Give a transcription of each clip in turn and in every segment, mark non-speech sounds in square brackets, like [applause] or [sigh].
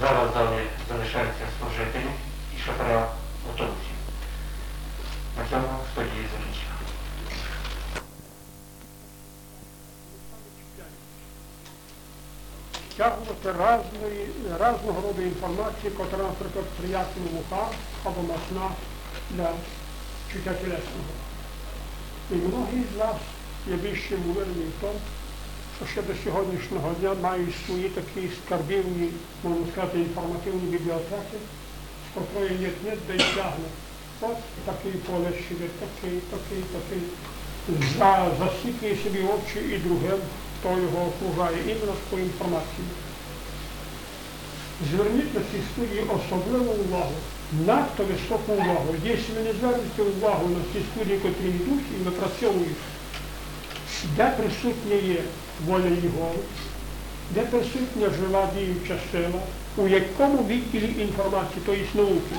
Зараз в залі залишаються служителі і шофера автобусів. На цьому студії закінчено. Стягувати разної, разного роду інформації, яка, наприклад, приятна в ухах або масна для чуття тілесного. І многі з вас є більш уверені в тому, що ще до сьогоднішнього дня мають свої такі скарбівні, можна сказати, інформативні бібліотеки, з котрої нет-нет, де й тягне. От такий полещик, такий, такий, такий. За, засікує собі очі і другим, хто його окружає, іменно по інформації. Зверніть на цій студії особливу увагу, надто високу увагу. Якщо ви не звернете увагу на ці студії, котрі йдуть і випрацьовують, де присутня є воля Його, де присутня жива діюча сила, у якому відділі інформації, то є науки.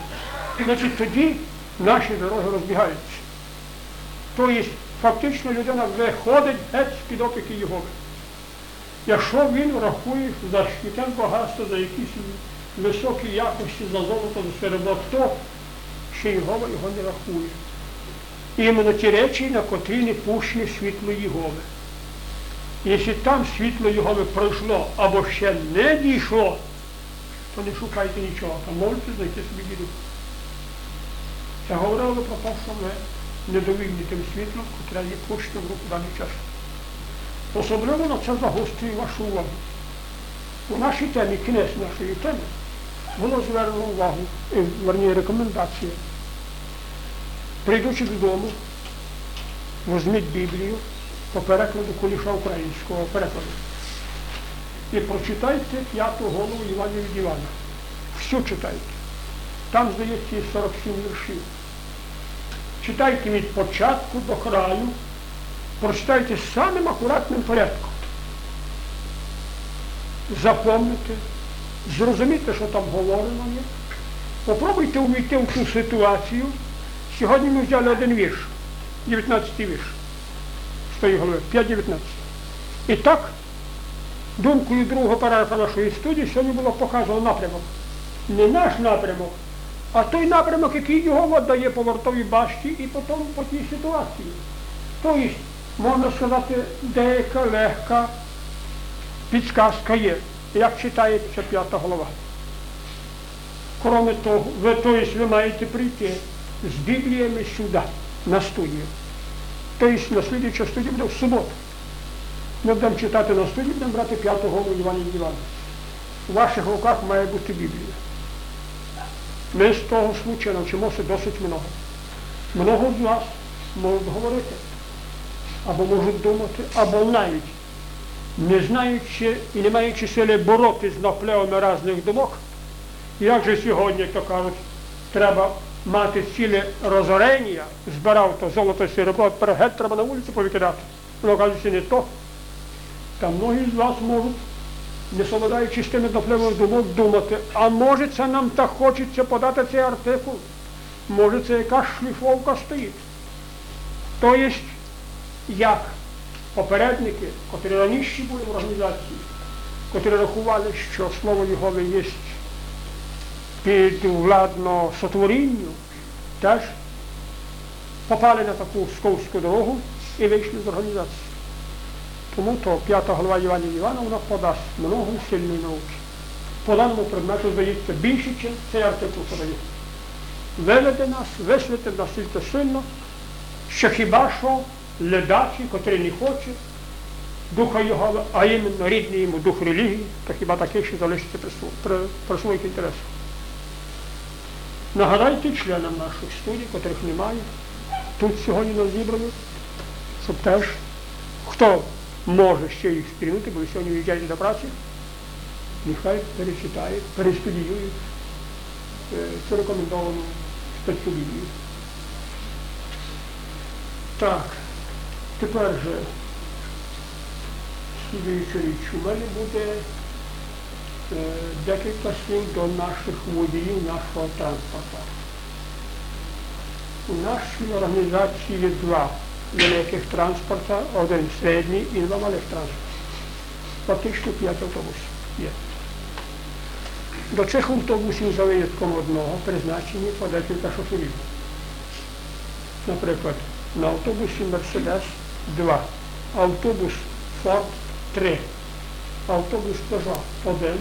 Значить, тоді наші дороги розбігаються. Тобто фактично людина виходить геть з-під опіки Єгови. Якщо він рахує за щитем багатства, за якісь високі якості, за золото, за серебро, то ще Єгова його не рахує. Іменно ті речі, на котрі не пущені світло Єгови. Якщо там світло Єгови пройшло або ще не дійшло, то не шукайте нічого, там можете знайти собі біду. Це говорило про те, що ми недовільні тим світлом, котре є пущено в руку даний час. Особливо на це загострює вашу увагу. У нашій темі, кінець нашої теми, було звернено увагу, е, верні рекомендації. Прийдучи додому, візьміть Біблію по перекладу куліша українського перекладу. І прочитайте п'яту голову Івана від Івана. Всю читайте. Там, здається, є 47 віршів. Читайте від початку до краю, прочитайте самим акуратним порядком. Запомните, зрозумійте, що там говорено є. Попробуйте увійти в цю ситуацію. Сьогодні ми взяли один вірш, 19 вірш з тої голови, 5-19. І так, думкою другого параграфа нашої студії сьогодні було показано напрямок. Не наш напрямок, а той напрямок, який його дає по вартовій башті і потім по тій ситуації. Тобто, можна сказати, деяка легка підсказка є, як читається п'ята голова. Кроме того, ви, тобто, ви маєте прийти з Бібліями сюди, на студію. Тобто на слідча студія буде в суботу. Ми будемо читати на студії, будемо брати п'яту голову Івана Івана. У ваших руках має бути Біблія. Ми з того случаю навчимося досить много. Много з вас можуть говорити, або можуть думати, або навіть, не знаючи і не маючи сили боротися з наплевами різних думок, як же сьогодні, то кажуть, треба мати ціле розорення, збирав то золото серебро, тепер геть треба на вулицю повикидати. Воно кажуть, не то. Та многі з вас можуть не совладаючи з тими наплевами думок, думати, а може це нам так хочеться подати цей артикул, може це якась шліфовка стоїть. Тобто, як попередники, котрі раніше були в організації, котрі рахували, що слово Єгови є підвладно сотворінню, теж попали на таку сковську дорогу і вийшли з організації. Тому то п'ята голова Івана вона подасть много сильної науки. По даному предмету здається більше, ніж цей артикул подає. Виведе нас, висвіти настільки сильно, що хіба що ледачі, котрий не хоче духа його, а іменно рідний йому дух релігії, то хіба такий, що залишиться при своїх інтересах. Нагадайте членам наших студій, котрих немає, тут сьогодні нас зібрано, щоб теж хто може ще їх стрінути, бо сьогодні виїжджаєте до праці, нехай перечитає, перестудіює е, цю рекомендовану статтю Біблії. Так, тепер же слідуюча річ. У мене буде декілька слів до наших водіїв нашого транспорту. У нашій організації є два великих транспорта, один середній і два малих транспорта. Фактично п'ять автобусів є. До цих автобусів за винятком одного призначені по декілька шоферів. Наприклад, на автобусі Мерседес 2, автобус Форд 3, автобус Peugeot 1,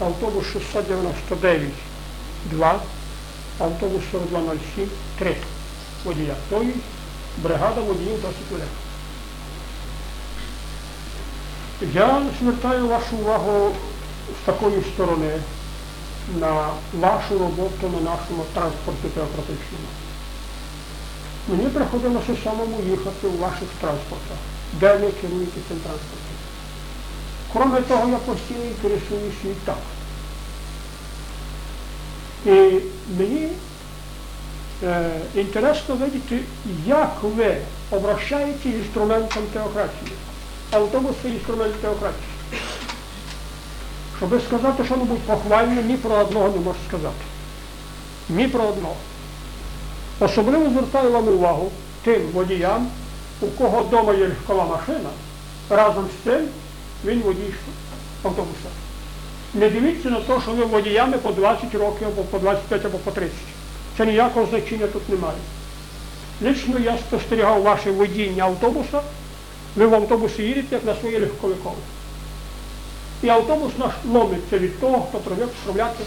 автобус 699 2, автобус 4207 3 водія. Тобто бригада водіїв досить велика. Я звертаю вашу увагу з такої сторони на вашу роботу на нашому транспорті теократичному. Мені приходилося самому їхати у ваших транспортах, де ви керуєте цим транспортом. Кроме того, я постійно інтересуюся і так. І мені е, інтересно видіти, як ви обращаєте інструментом теократії. Автобус це інструмент теократії. Щоби сказати що-небудь похвальне, ні про одного не можу сказати. Ні про одного. Особливо звертаю вам увагу тим водіям, у кого вдома є легкова машина, разом з тим він водій автобуса. Не дивіться на те, що ви водіями по 20 років, або по 25, або по 30. Це ніякого значення тут немає. Лично я спостерігав ваше водіння автобуса, ви в автобусі їдете, як на своїй легковикові. І автобус наш ломиться від того, хто привик справляти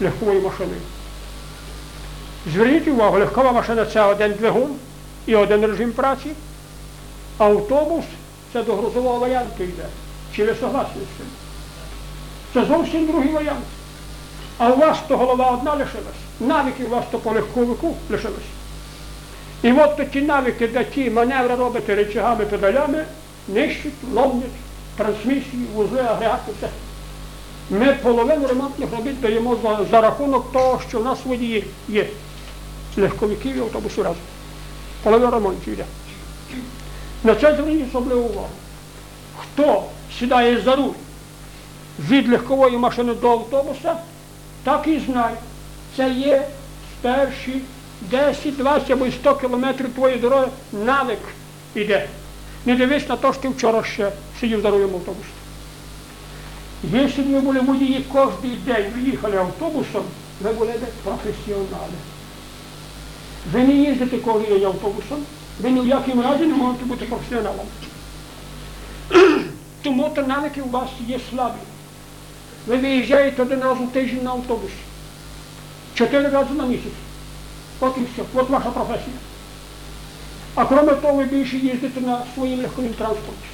легковою машиною. Зверніть увагу, легкова машина це один двигун і один режим праці, автобус це до грузового варіанту йде. Чи ви цим? Це зовсім другий варіант. А у вас то голова одна лишилась, навики у вас то по легковику лишились. І от ті навики, де ті маневри робите речагами, педалями, нищать, ломлять трансмісії, вузли, агрегати, все. Ми половину ремонтних робіт даємо за, за рахунок того, що в нас водії є. Легковиків і автобусів разом. Половина ремонтів йде. На це зверніть особливу увагу. Хто сідає за руль від легкової машини до автобуса, так і знає. Це є перші 10, 20 або 100 кілометрів твоєї дороги навик іде. Не дивись на те, що ти вчора ще сидів за рулем автобуса. Якщо б ви були водії кожен день виїхали автобусом, ви були б професіонали. Ви не їздите кожен день автобусом, ви ні в якому разі не можете бути професіоналом. Тому то навики у вас є слабі. Ви виїжджаєте один раз у тиждень на автобусі. Чотири рази на місяць. От і все. От ваша професія. А крім того, ви більше їздите на своїм легковим транспорті.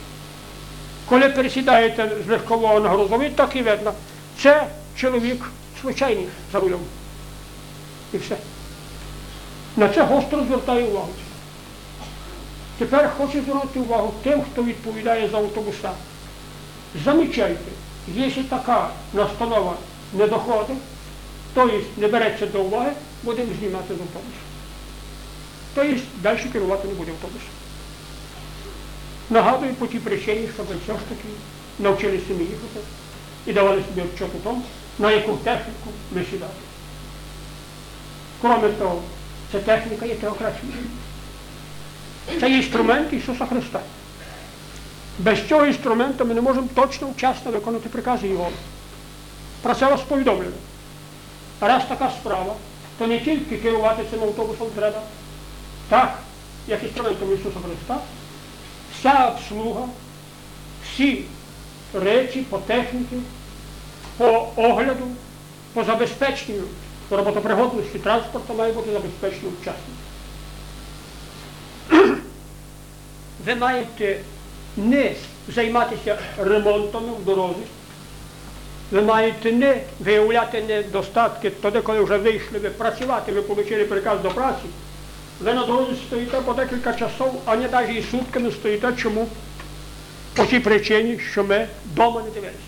Коли пересідаєте з легкового на грузовий, так і видно. Це чоловік звичайний за рулем. І все. На це гостро звертаю увагу. Тепер хочу звернути увагу тим, хто відповідає за автобуса. Замічайте, якщо така настанова не доходить, тобто не береться до уваги, будемо знімати з автобуса. Тобто далі керувати не буде автобусом. Нагадую по тій причині, щоб все ж таки навчилися самі їхати і давали собі отчет у тому, на яку техніку ми сідати. Кроме того, ця техніка є теократія. Це є інструмент Ісуса Христа. Без цього інструменту ми не можемо точно вчасно виконати прикази Його. Про це вас повідомлено. Раз така справа, то не тільки керувати цим автобусом треба, так, як інструментом Ісуса Христа, вся обслуга, всі речі по техніці, по огляду, по забезпеченню роботопригодності транспорту має бути забезпечено вчасно. [clears throat] Ви маєте не займатися ремонтом в дорозі, ви маєте не виявляти недостатки тоді, коли вже вийшли ви працювати, ви отримали приказ до праці. Ви на дорозі стоїте по декілька часов, а не навіть і сутками стоїте. Чому? По тій причині, що ми вдома не дивилися.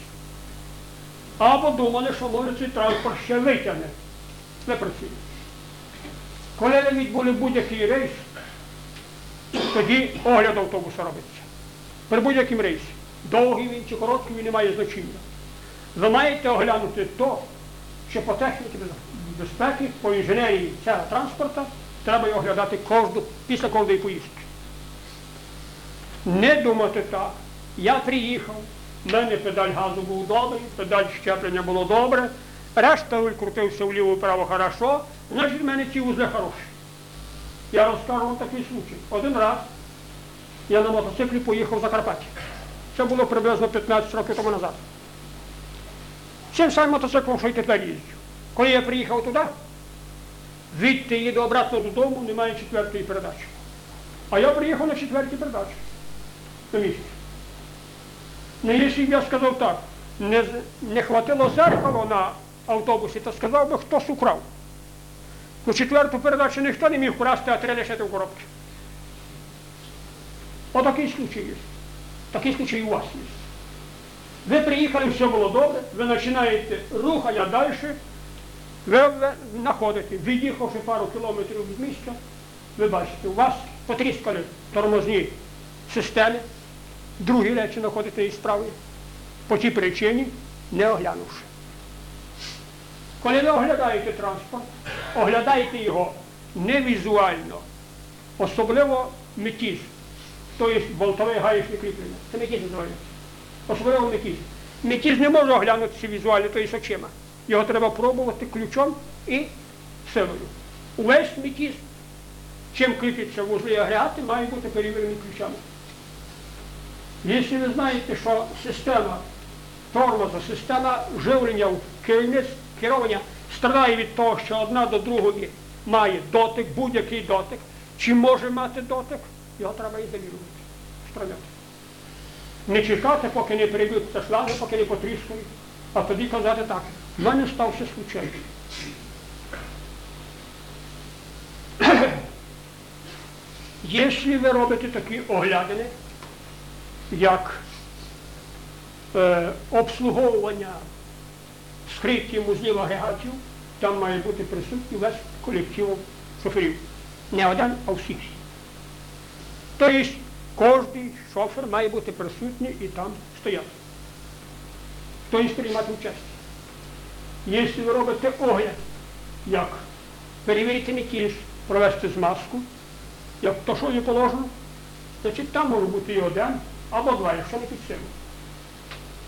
Або думали, що може цей транспорт ще витягне. Не працює. Коли ви відбули будь-який рейс, тоді огляд автобуса робиться. При будь-якому рейсі. Довгий він чи короткий він не має значення. Ви маєте оглянути то, що по техніці безпеки, по інженерії цього транспорту треба його оглядати кожну, після кожної поїздки. Не думати так. Я приїхав, в мене педаль газу був добрий, педаль щеплення було добре, решта викрутився вліво-вправо хорошо, значить в мене ці вузли хороші. Я розкажу вам такий случай. Один раз я на мотоциклі поїхав в Закарпаття. Це було приблизно 15 років тому назад. Цим самим мотоциклом, що й тепер їздю. Коли я приїхав туди, звідти їду обратно додому, немає четвертої передачі. А я приїхав на четвертій передачі на місці. Ну, якщо б я сказав так, не, не хватило зеркало на автобусі, то сказав би, хтось украв. У четверту передачу ніхто не міг вкрасти, а три лишити в коробці. Отакий случай є. Такий случай у вас є. Ви приїхали, все було добре, ви починаєте рухання далі, ви, знаходите, від'їхавши пару кілометрів від місця, ви бачите, у вас потріскали тормозні системи, другі речі знаходите і справи, по тій причині, не оглянувши. Коли ви оглядаєте транспорт, оглядаєте його не візуально, особливо метіз, тобто болтове гаєчне кріплення. Це метіз називається. Особливо метіз. Метіз не може оглянутися візуально, тобто очима. Його треба пробувати ключом і силою. Увесь метіз, чим кріпляться вузли агрегати, має бути перевірені ключами. Якщо ви знаєте, що система тормоза, система живлення керування страдає від того, що одна до другої має дотик, будь-який дотик, чи може мати дотик, його треба ізолювати, справляти. Не чекати, поки не прийдуть шланги, поки не потріскують, а тоді казати так, в мене стався случай. [clears throat] Якщо ви робите такі оглядини, як е, обслуговування скриттів вузлів агрегатів, там має бути присутній весь колектив шоферів. Не один, а всі. Тобто кожен шофер має бути присутній і там стояти. Тобто приймати участь. Якщо ви робите огляд, як перевірити метіж, провести змазку, як то, що є положено, значить там може бути і один або два, якщо не під силу.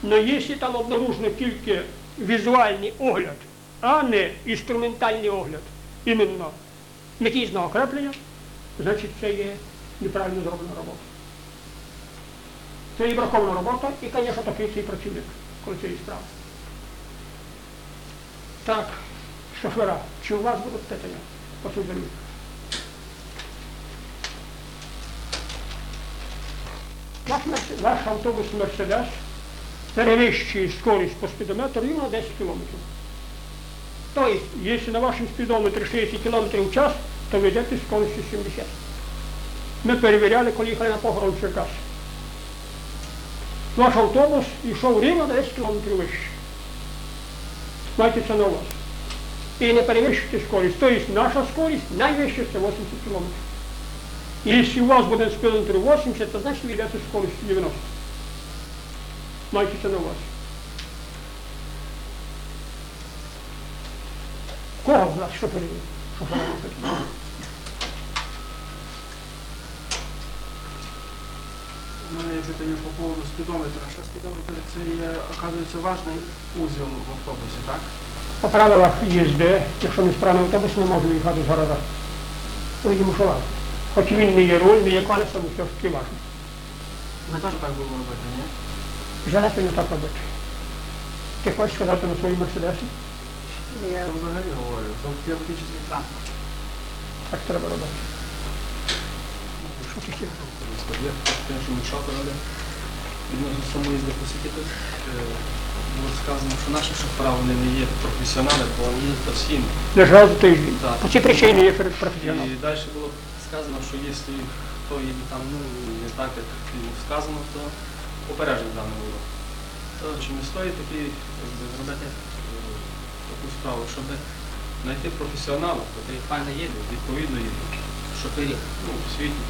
Але якщо там обнаружено тільки візуальний огляд, а не інструментальний огляд іменно метізного креплення, значить це є неправильно зроблена робота. Це і бракована робота, і, звісно, такий цей працівник, коли цієї справи. Так, шофера, чи у вас будуть питання по землі? Ваш, ваш автобус Мерседес перевищує скорість по спідометру рівно 10 кілометрів. Тобто, якщо на вашому спідометрі 60 км в час, то ви йдете з скоростю 70. Ми перевіряли, коли їхали на похорон в Черкас. Наш автобус йшов рівно на 10 км вище. Майте це на увазі. І не перевищуйте скорість. Тобто наша скорість найвища це 80 км. Якщо у вас буде спідометр 80, то значить ви йдете з скоростю 90. Майте це на увазі. Кого з нас що перевіряє? Що перевіряє? Мене є питання по поводу спідометра. Що спідометр це є, оказується, важний узіл в автобусі, так? По правилах їзди, якщо не справний автобус, не може їхати з города. Ну, йому що важко. Хоч він не є руль, не є колесо, але все ж таки важко. Ми теж так будемо робити, ні? Жалати не так робити. Ти хочеш сказати на своїй мерседесі? Я взагалі говорю, це теоретичний транспорт. Так треба робити. Що ми шоферили. Відносно самої тут е, було сказано, що наші шофера вони не є професіонали, бо вони постійно. Лежав тиждень. По цій причині є перед професіоналом. І далі було сказано, що якщо хто їде там ну, не так, як йому сказано, то попередження дано було. То чи не стоїть якби, зробити е, таку справу, щоб знайти професіонала, який файно їде, відповідно їде, шоферів ну, в світі.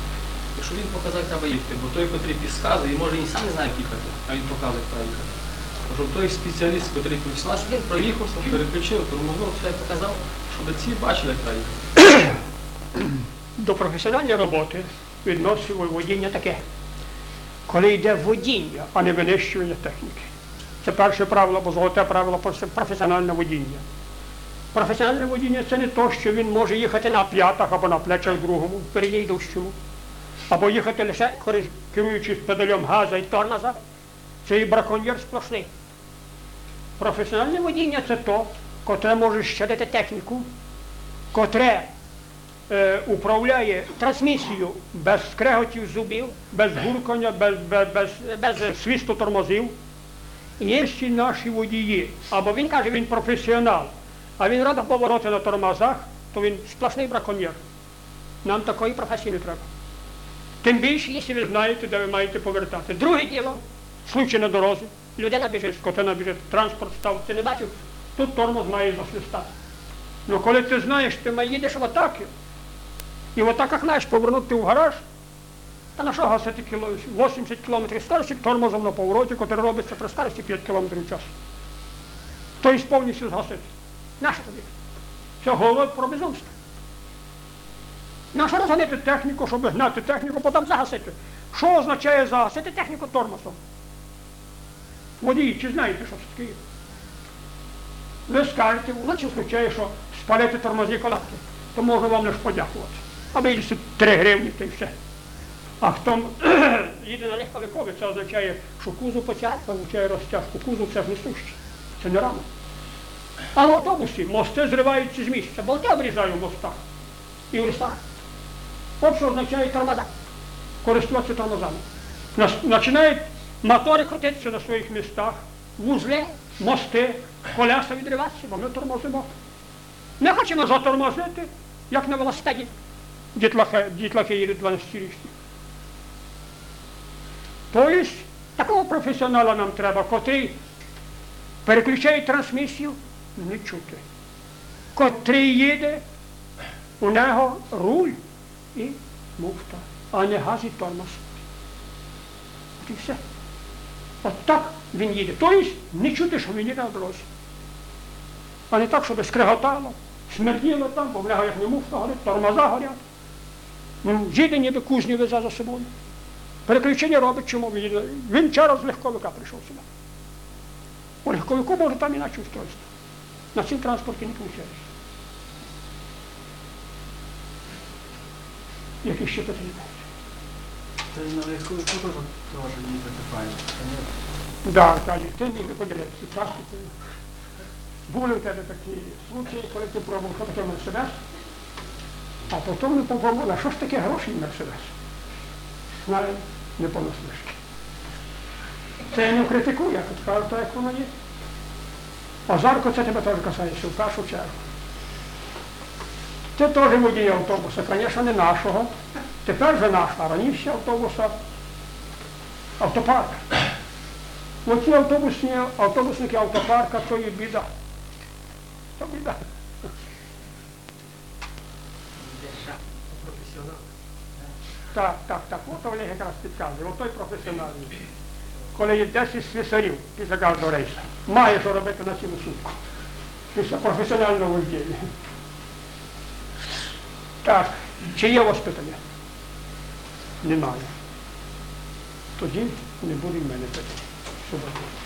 Якщо він показав, треба їхати, бо той, який підказує, може він сам не знає, як їхати, а він показує, як треба їхати. Щоб той спеціаліст, який професіонал, щоб він проїхався, переключив, тормознув, все показав, щоб ці бачили, як треба. До професіональної роботи відносимо водіння таке. Коли йде водіння, а не винищування техніки. Це перше правило, або золоте правило професі- професіональне водіння. Професіональне водіння це не то, що він може їхати на п'ятах або на плечах другому, йдущому, або їхати лише керуючись педалем газа і тормоза. Це і браконьєр сплошний. Професіональне водіння це то, котре може щадити техніку, котре е, управляє трансмісією без скреготів зубів, без гуркання, без, без, без, без свисту тормозів. Є ще наші водії, або він каже, він професіонал, а він робить повороти на тормозах, то він сплошний браконьєр. Нам такої професії не треба. Тим більше, якщо ви знаєте, де ви маєте повертати. Друге діло, случай на дорозі, людина біжить, скотина біжить, транспорт став, ти не бачив, тут тормоз має засвистати. Ну коли ти знаєш, ти ма- їдеш в атаки, і в атаках маєш повернути в гараж, та на що гасити кіло, 80 км скорості тормозом на повороті, який робиться при скорості 5 км в час. Тобто повністю згасити. Нащо тобі? Це говорить про безумство. Нащо розганити техніку, щоб гнати техніку, потім загасити? Що означає загасити техніку тормозом? Водії, чи знаєте, що це таке? Ви скажете, вночі означає, що спалити тормозні колодки, то можу вам лише подякувати. А вилізти 3 гривні, то й все. А хто [clears throat] їде на легковикові, це означає, що кузов потяг, означає розтяжку. Кузов це ж не суще. Це не рано. А в автобусі мости зриваються з місця, болти обрізаю в мостах і в лісах. Що означає тормоза. Користуватися тормозами. Починають мотори крутитися на своїх містах, вузли, мости, коляса відриватися, бо ми тормозимо. Не хочемо затормозити, як на велосипеді. Дітлахи, дітлахи їдуть 12-річні. Тобто, такого професіонала нам треба, котрий переключає трансмісію, не чути. Котрий їде, у нього руль і муфта, а не газ тормоз. От і все. От так він їде. Тобто не чути, що він їде на дорозі. А не так, щоб скреготало, смерділо там, бо в нього як не муфта горить, тормоза горять. Ну, їде ніби кузню везе за собою. Переключення робить, чому він їде. Він вчора з легковика прийшов сюди. У легковику може там іначе устройство. На цим транспорті не виходить. Які ще питання? Та й на легковику теж їздити файно. Да, каже, ти міг поділитися практикою. Були в тебе такі случаї, коли ти пробував, таке Мерседес, а потім не попробував, а що ж таке гроші Мерседес? Знаю, не понаслышки. Це я не критикую, я тут кажу так, як воно є. Озарко це тебе теж касається, в першу чергу. Це теж водій автобуса, звісно, не нашого. Тепер вже наш, а раніше автобуса автопарк. Оці автобусні, автобусники автопарка, то є біда. То біда. Так, так, так. От Олег якраз підказує, от той професіональний. Коли є 10 слісарів після кожного рейсу, має що робити на цілу сутку. Після професіонального вождіння. Так, чи є у вас питання? Немає. Тоді не буде в мене питання.